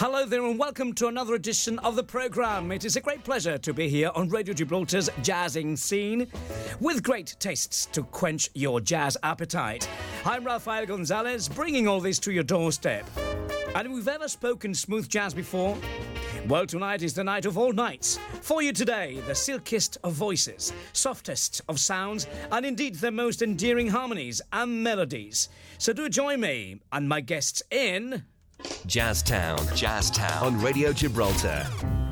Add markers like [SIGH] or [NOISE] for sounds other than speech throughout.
Hello there, and welcome to another edition of the programme. It is a great pleasure to be here on Radio Gibraltar's jazzing scene with great tastes to quench your jazz appetite. I'm Rafael Gonzalez, bringing all this to your doorstep. And if we've ever spoken smooth jazz before, well, tonight is the night of all nights. For you today, the silkiest of voices, softest of sounds, and indeed the most endearing harmonies and melodies. So do join me and my guests in. Jazztown. Jazztown. On Radio Gibraltar.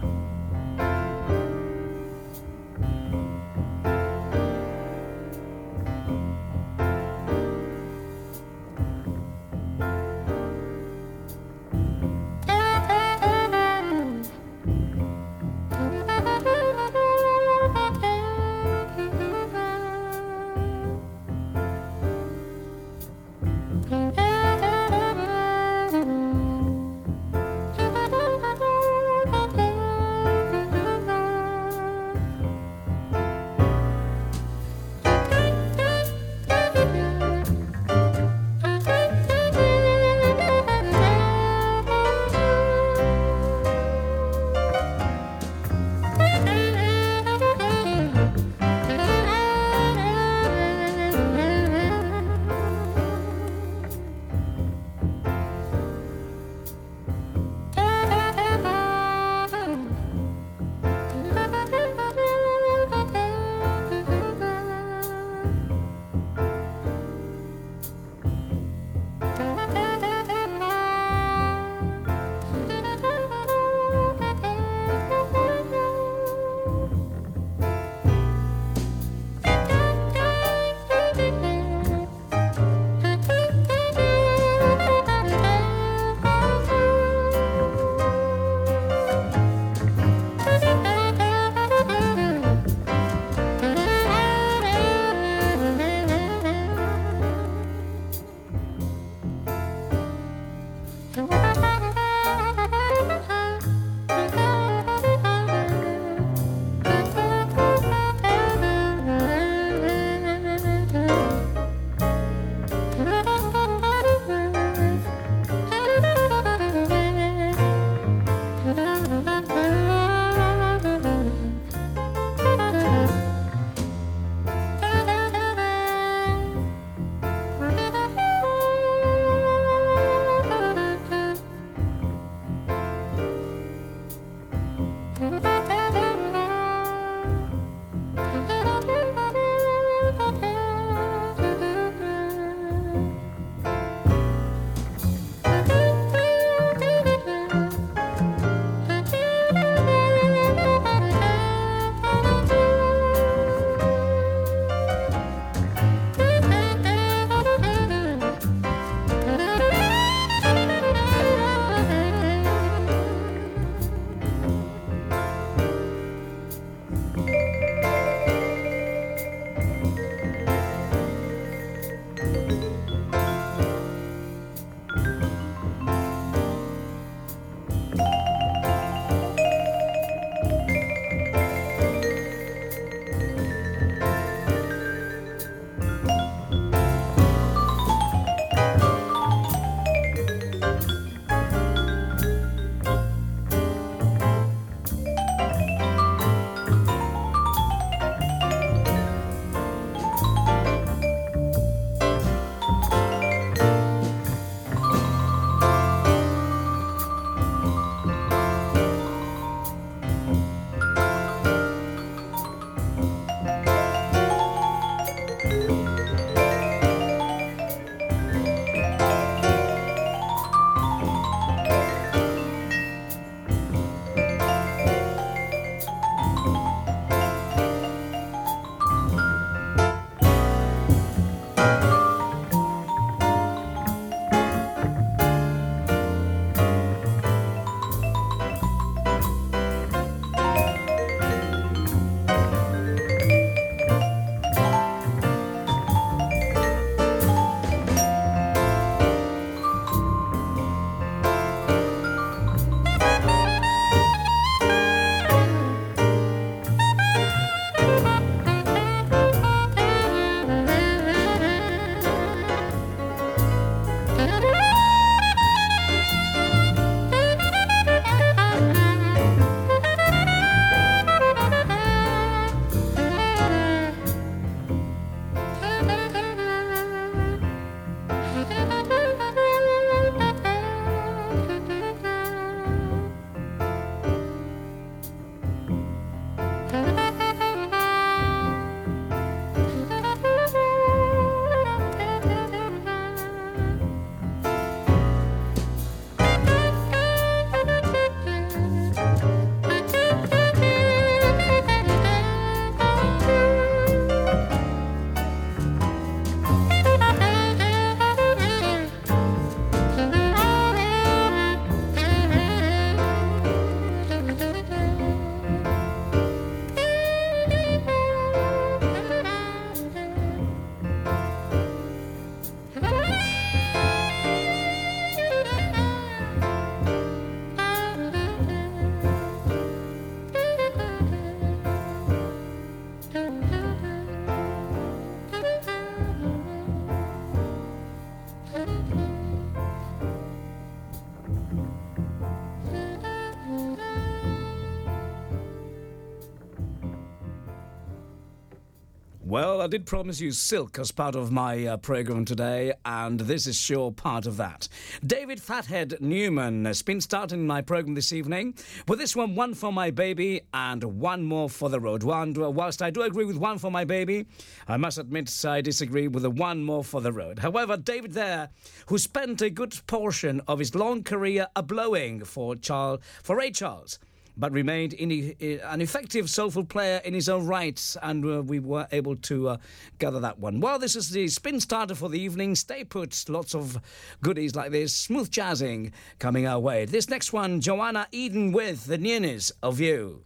Well, I did promise you silk as part of my uh, program today, and this is sure part of that. David Fathead Newman has been starting my program this evening with this one, One for My Baby, and one more for the road. One, whilst I do agree with One for My Baby, I must admit I disagree with the One More for the Road. However, David there, who spent a good portion of his long career a blowing for, Charles, for Ray Charles, but remained in, an effective soulful player in his own right, and uh, we were able to uh, gather that one. Well, this is the spin starter for the evening. Stay put, lots of goodies like this, smooth jazzing coming our way. This next one, Joanna Eden with The Nearness of You.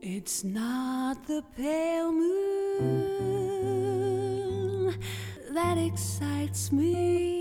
It's not the pale moon that excites me,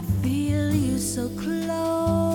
to so me.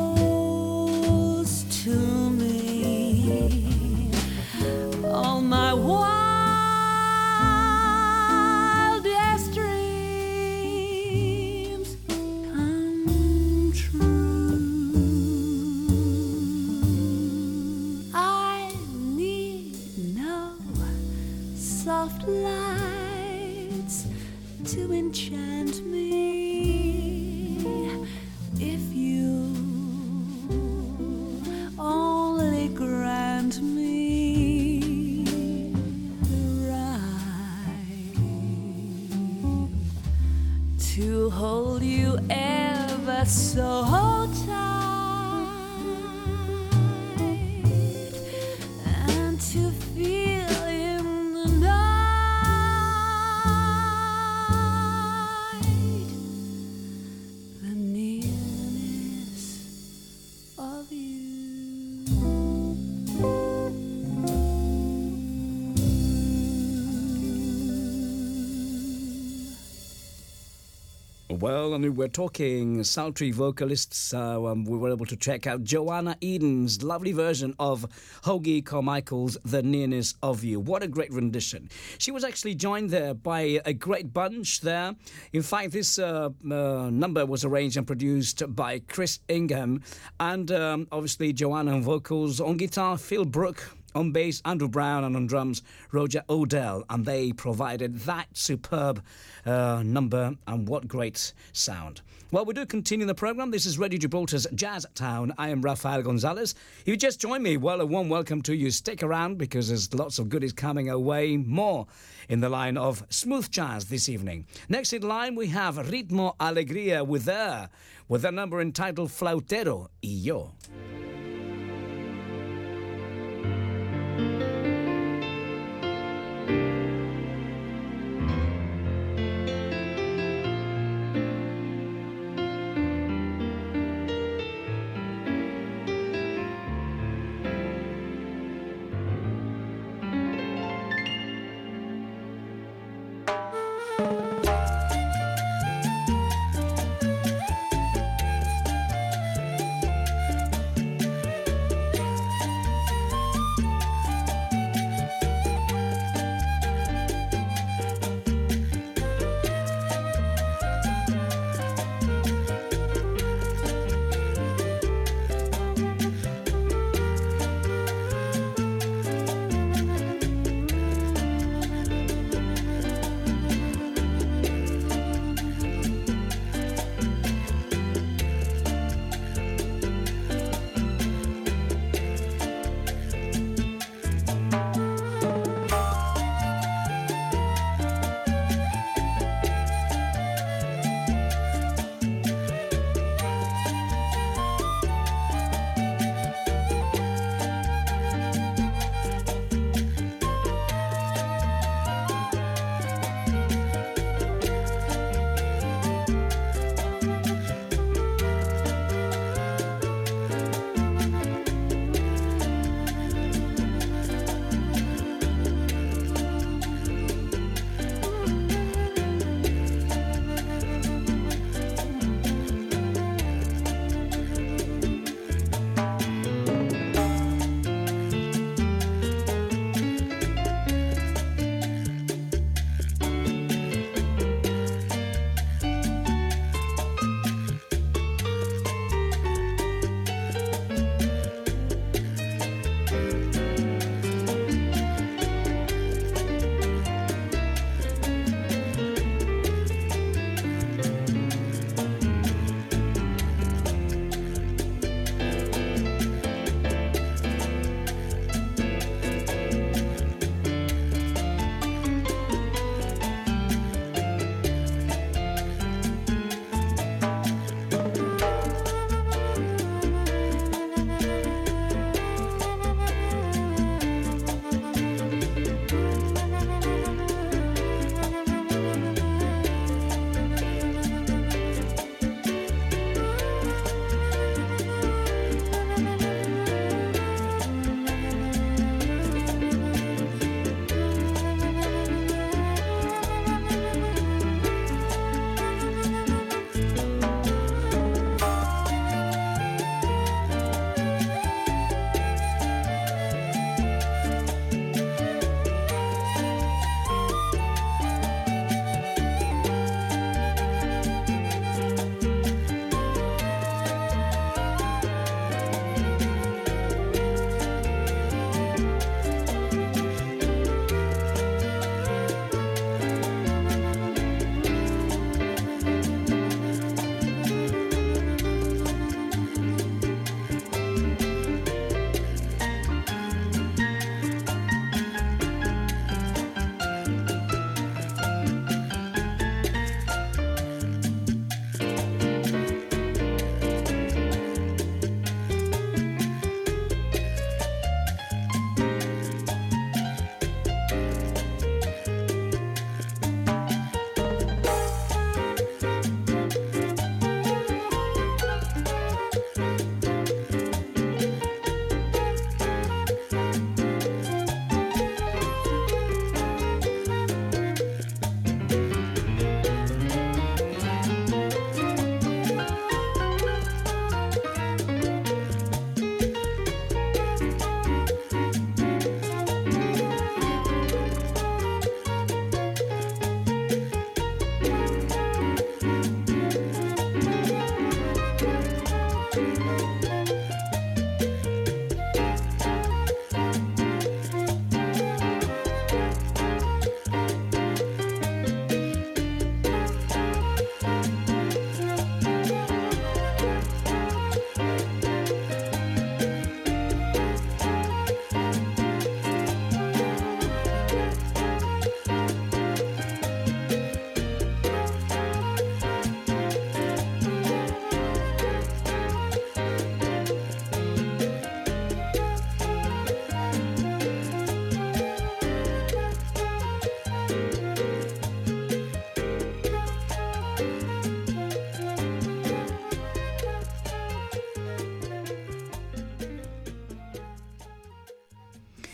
Well, I mean, we're talking sultry vocalists. Um, we were able to check out Joanna Eden's lovely version of Hoagy Carmichael's The Nearness of You. What a great rendition. She was actually joined there by a great bunch there. In fact, this uh, uh, number was arranged and produced by Chris Ingham. And um, obviously, Joanna on vocals, on guitar, Phil Brook. On bass, Andrew Brown, and on drums, Roger Odell, and they provided that superb uh, number, and what great sound. Well, we do continue the program. This is Radio Gibraltar's Jazz Town. I am Rafael Gonzalez. If you just joined me, well, a warm welcome to you. Stick around because there's lots of goodies coming away. More in the line of smooth jazz this evening. Next in line, we have Ritmo Alegría with her, with a number entitled Flautero y Yo.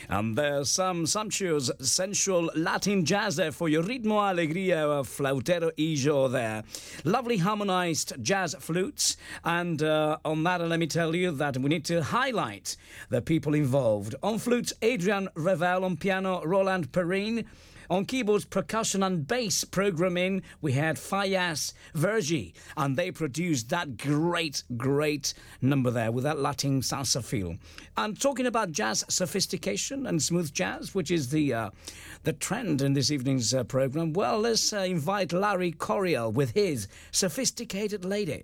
And there's some sumptuous, sensual Latin jazz there for your Ritmo Alegria, uh, Flautero y Yo there. Lovely harmonized jazz flutes. And uh, on that, let me tell you that we need to highlight the people involved. On flutes, Adrian Revel. On piano, Roland Perrine. On keyboards, percussion, and bass programming, we had Fayas Vergi, and they produced that great, great number there with that Latin salsa feel. And talking about jazz sophistication and smooth jazz, which is the uh, the trend in this evening's uh, program, well, let's uh, invite Larry Coryell with his Sophisticated Lady.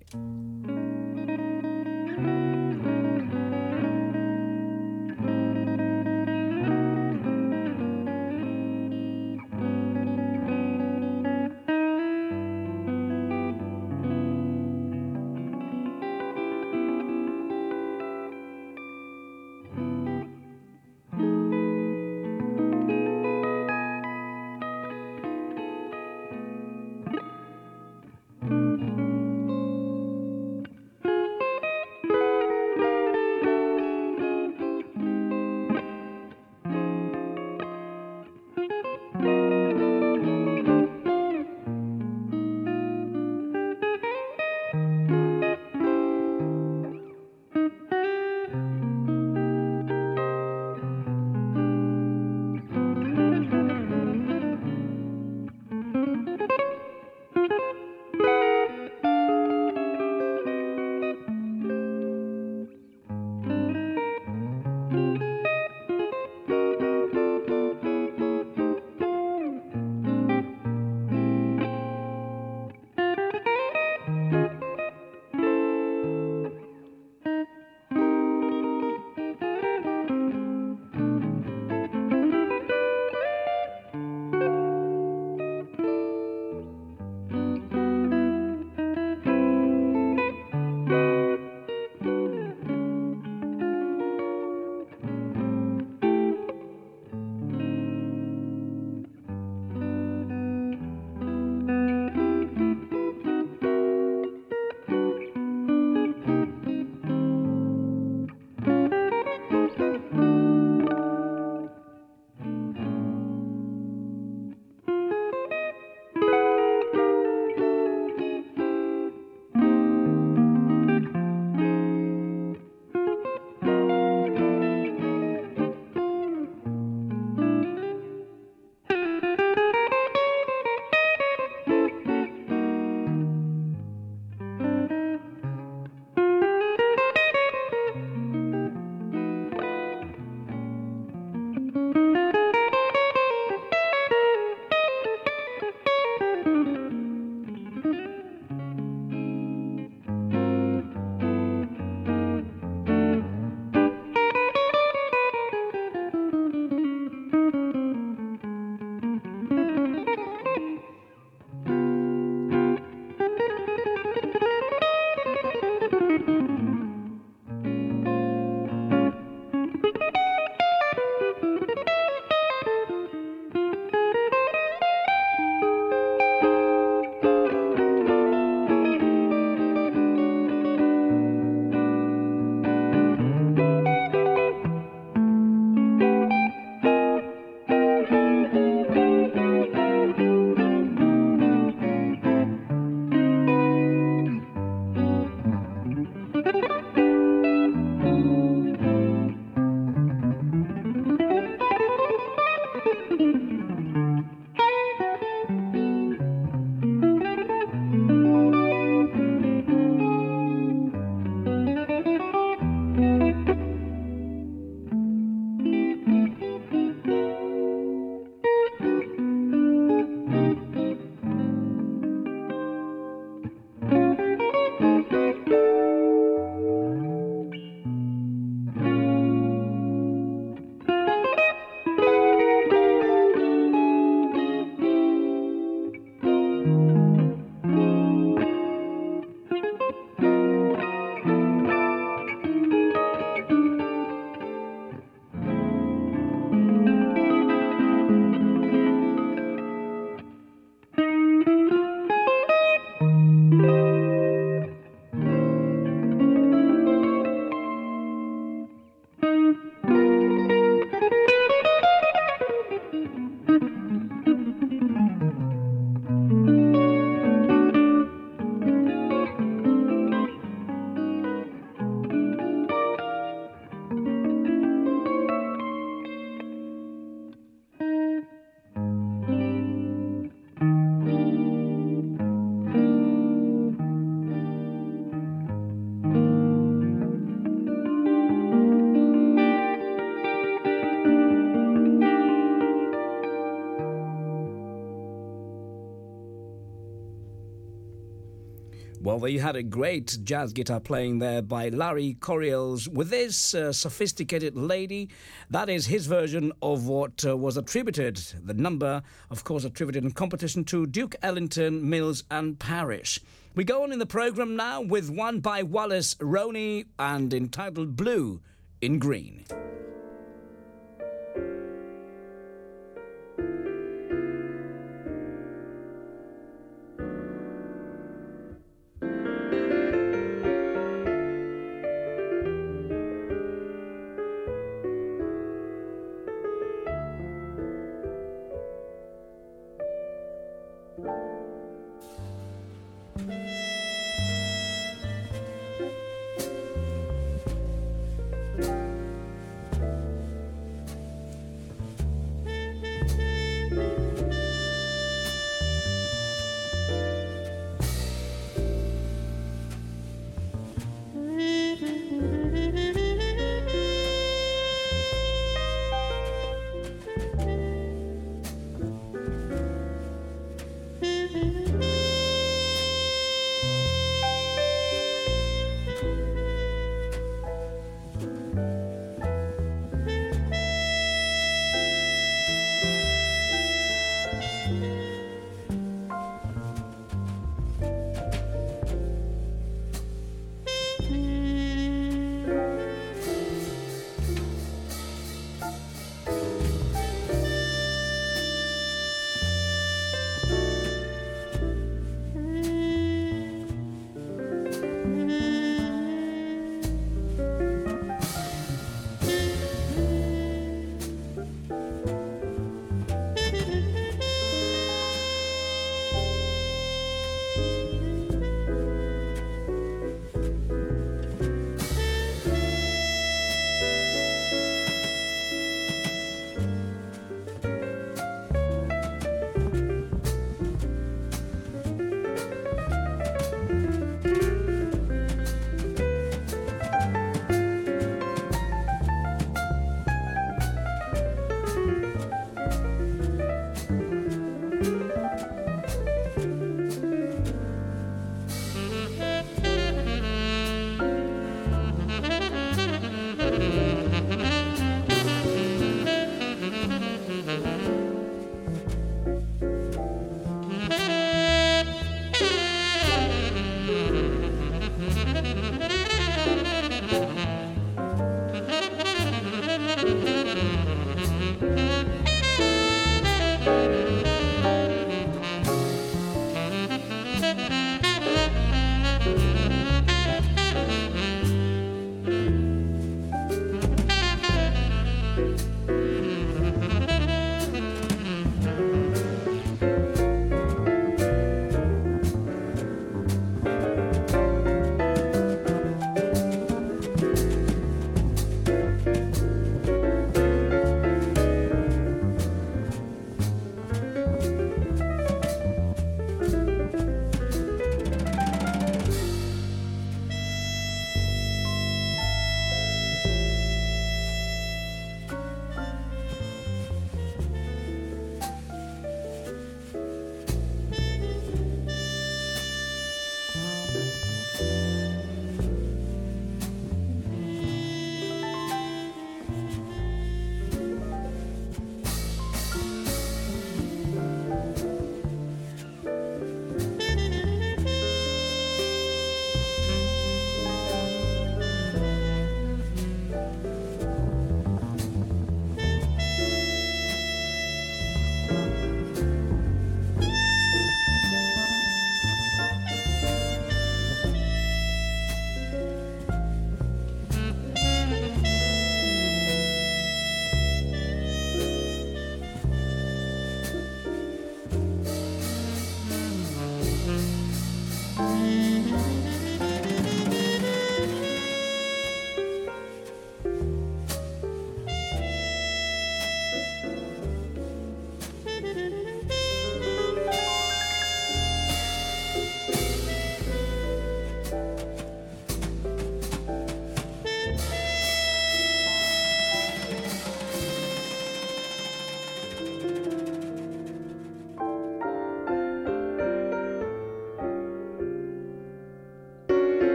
there you had a great jazz guitar playing there by Larry Coryell's with this uh, sophisticated lady. That is his version of what uh, was attributed, the number, of course, attributed in competition to Duke Ellington, Mills, and Parish. We go on in the program now with one by Wallace Roney and entitled Blue in Green.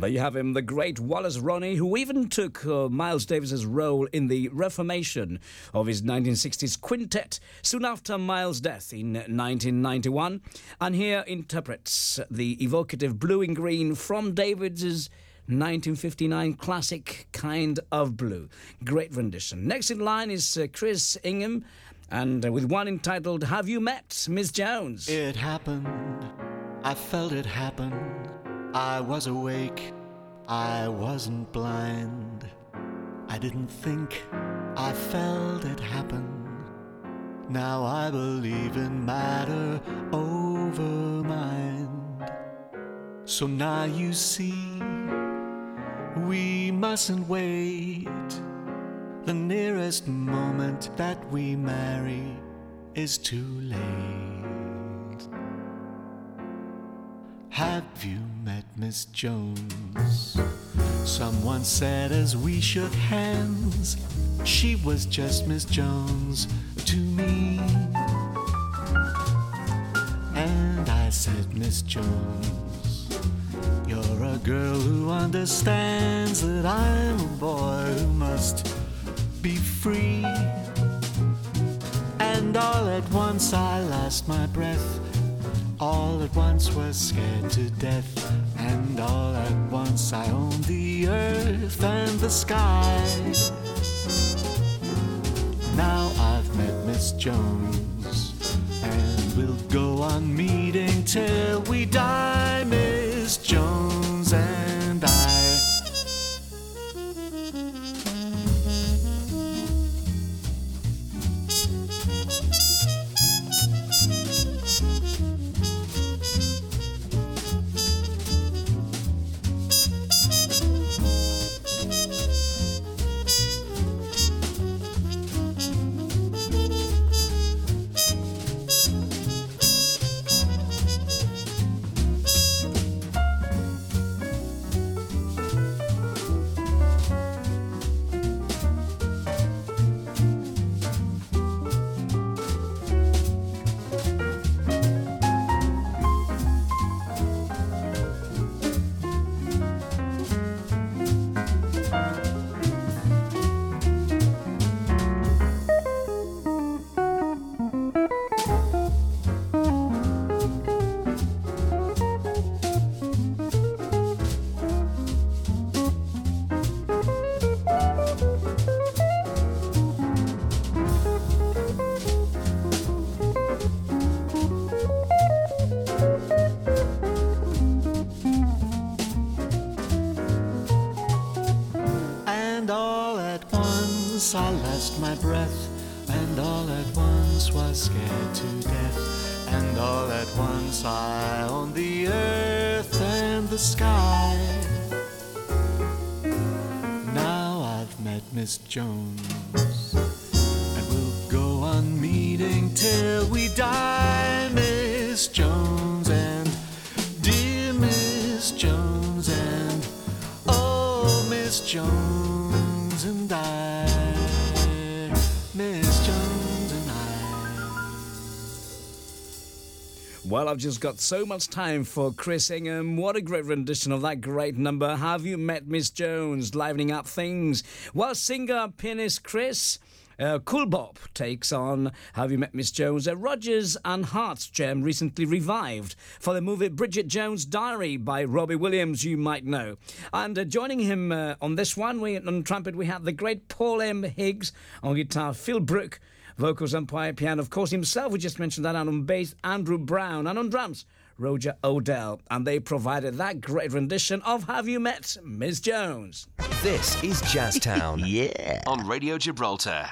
There you have him, the great Wallace Roney, who even took uh, Miles Davis's role in the reformation of his 1960s quintet soon after Miles' death in 1991, and here interprets the evocative blue in green from Davis's 1959 classic Kind of Blue. Great rendition. Next in line is uh, Chris Ingham, and uh, with one entitled Have You Met Miss Jones? It happened. I felt it happen. I was awake. I wasn't blind. I didn't think. I felt it happen. Now I believe in matter over mind. So now you see, we mustn't wait. The nearest moment that we marry is too late. Have you met Miss Jones? Someone said as we shook hands, she was just Miss Jones to me. And I said, Miss Jones, you're a girl who understands that I'm a boy who must be free. And all at once I lost my breath. All at once was scared to death. And all at once I owned the earth and the sky. Now I've met Miss Jones. And we'll go on meeting till we die, Jones, Well, I've just got so much time for Chris Ingham. What a great rendition of that great number. Have you met Miss Jones? Livening up things. Well, singer, pianist Chris. Uh, cool Bop takes on Have You Met Miss Jones? A Rodgers and Hart's gem recently revived for the movie Bridget Jones' Diary by Robbie Williams, you might know. And uh, joining him uh, on this one, we, on trumpet, we have the great Paul M. Higgs, on guitar, Phil Brook, vocals and piano, of course, himself, we just mentioned that, and on bass, Andrew Brown, and on drums, Roger Odell. And they provided that great rendition of Have You Met Miss Jones? This is Jazztown. [LAUGHS] yeah. On Radio Gibraltar.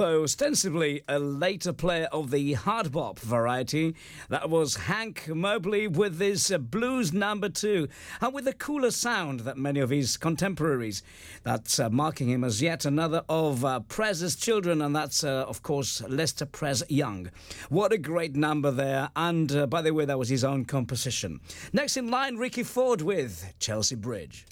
Although ostensibly a later player of the hard bop variety, that was Hank Mobley with his blues number two, and with a cooler sound than many of his contemporaries. That's uh, marking him as yet another of uh, Prez's children, and that's, uh, of course, Lester Prez Young. What a great number there, and uh, by the way, that was his own composition. Next in line, Ricky Ford with Chelsea Bridge.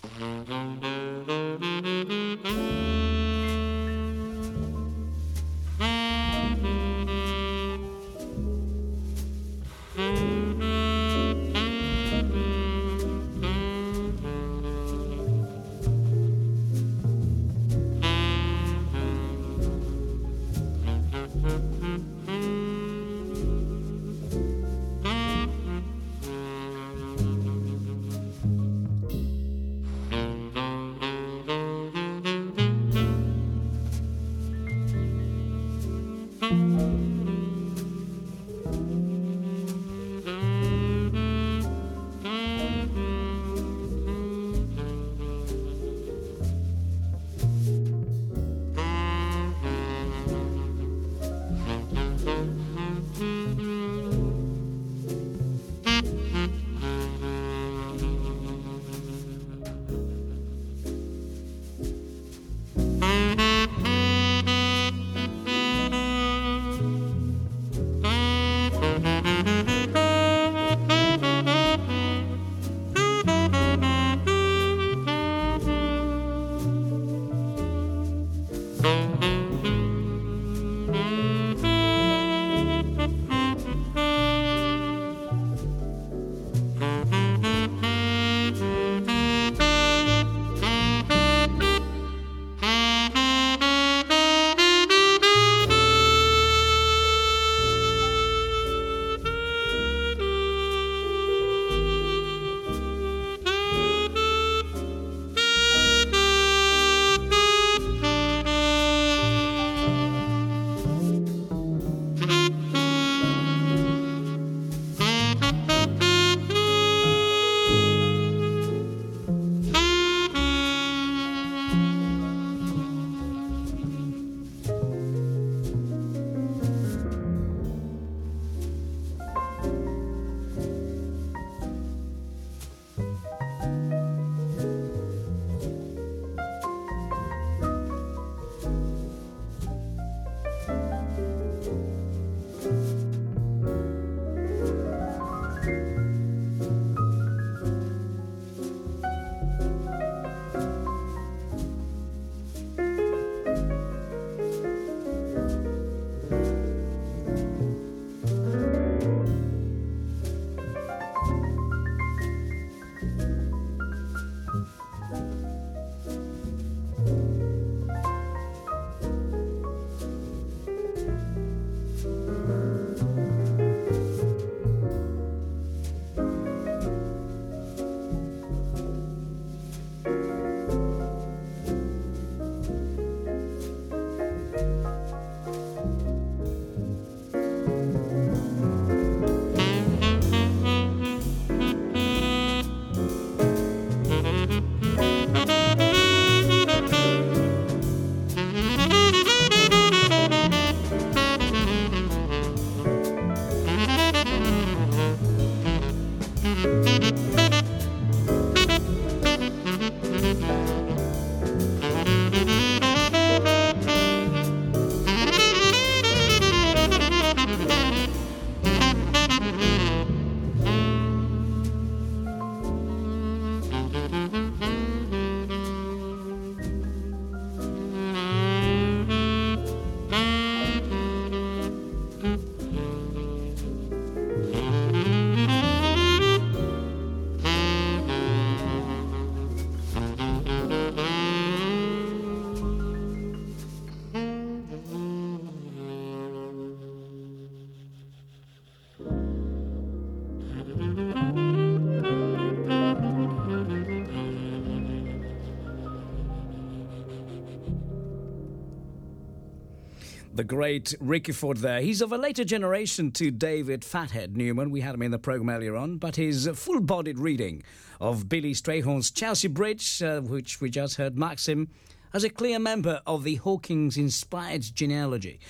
The great Ricky Ford there. He's of a later generation to David Fathead Newman. We had him in the program earlier on, but his full bodied reading of Billy Strayhorn's Chelsea Bridge, uh, which we just heard Maxim as a clear member of the Hawkins inspired genealogy.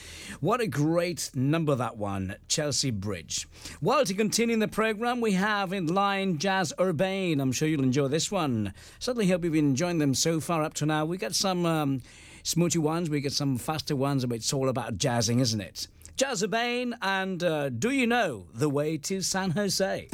What a great number that one, Chelsea Bridge. Well, to continue in the program, we have in line Jazz Urbane. I'm sure you'll enjoy this one. Certainly hope you've been enjoying them so far up to now. We got some um, smoochy ones, we get some faster ones, but it's all about jazzing, isn't it? Jazz Urbane and uh, Do You Know the Way to San Jose?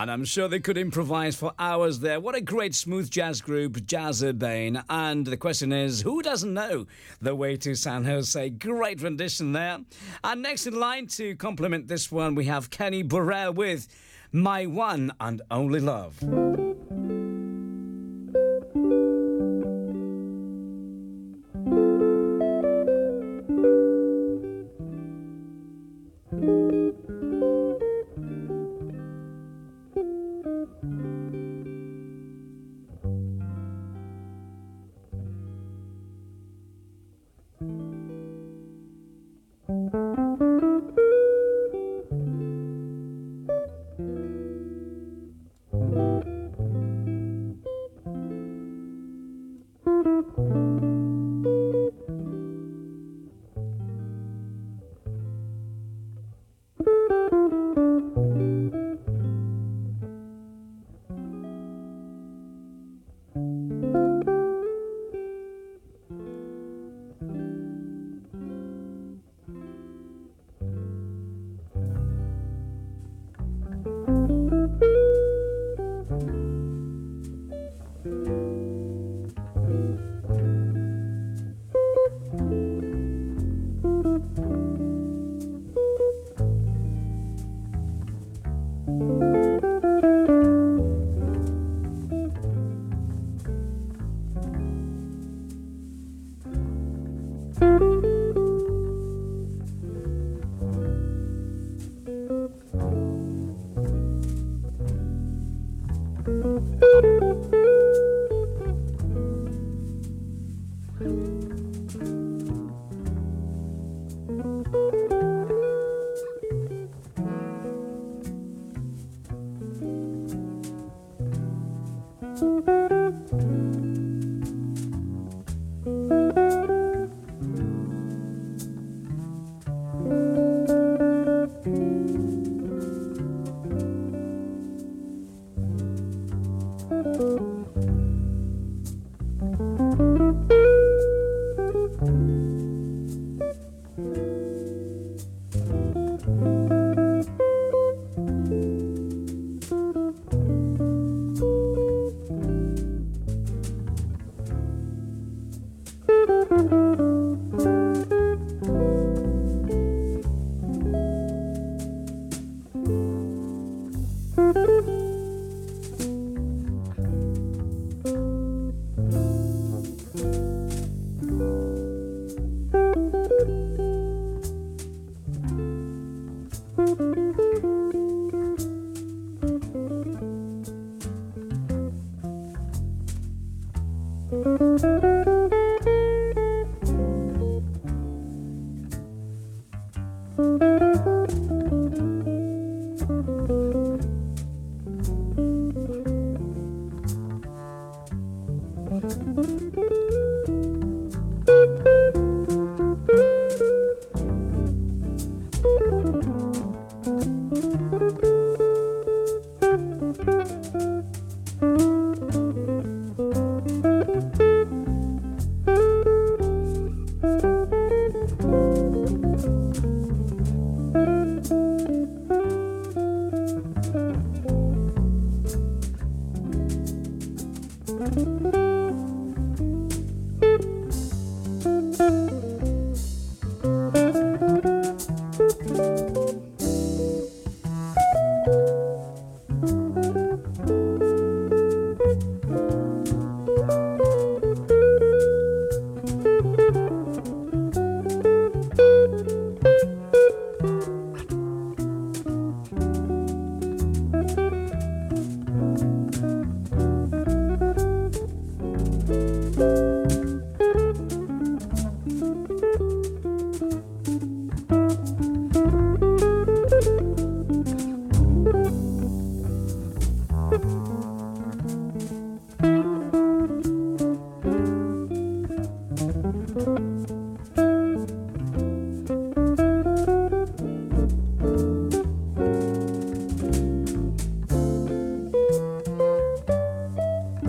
And I'm sure they could improvise for hours there. What a great smooth jazz group, Jazz Urbane. And the question is, who doesn't know the way to San Jose? Great rendition there. And next in line to compliment this one, we have Kenny Burrell with My One and Only Love.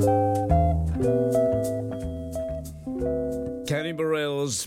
thank you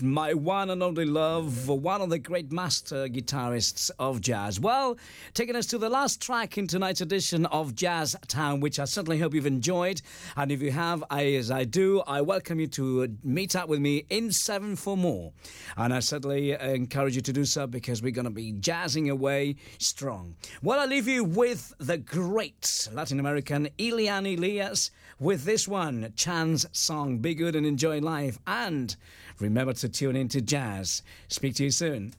my one and only love, one of the great master guitarists of jazz. Well, taking us to the last track in tonight's edition of Jazz Town, which I certainly hope you've enjoyed. And if you have, I, as I do, I welcome you to meet up with me in seven for more. And I certainly encourage you to do so because we're going to be jazzing away strong. Well, I leave you with the great Latin American Eliane Elias with this one, Chan's song, Be Good and Enjoy Life. And Remember to tune in to Jazz. Speak to you soon.